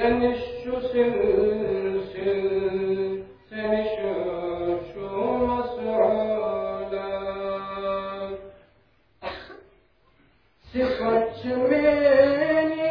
Sen şu sürsün, sen şu şu masulam. Sıfatçı meniz,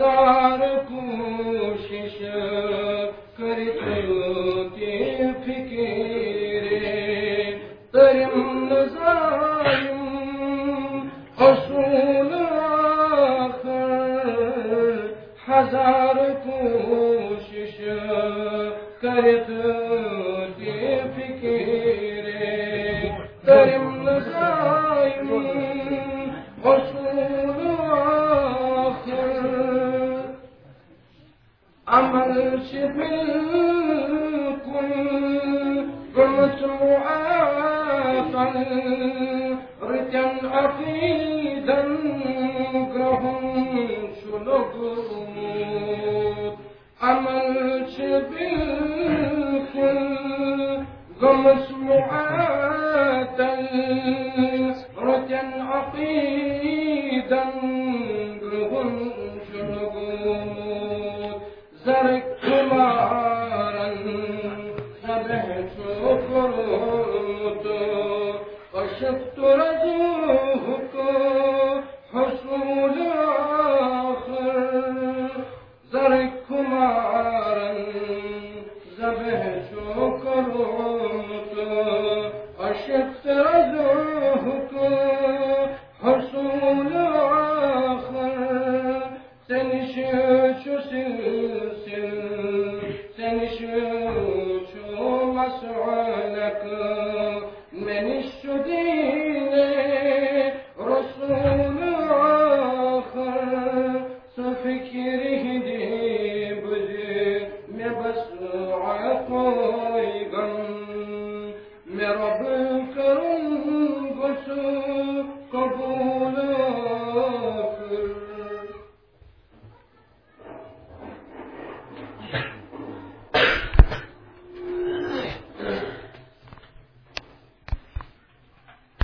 हज़ार कोशिश कर के फिकेरे तरिम नजायम असूल हज़ार कोशिश कर के फिकेरे तरिम नजायम رجن عقيدا قهم شنقود عمل شبيل غمس معادا رجا عقيدا قهم شنقود زرق كمارا سبحت فرود حصول آخر हस ज़र مسموعة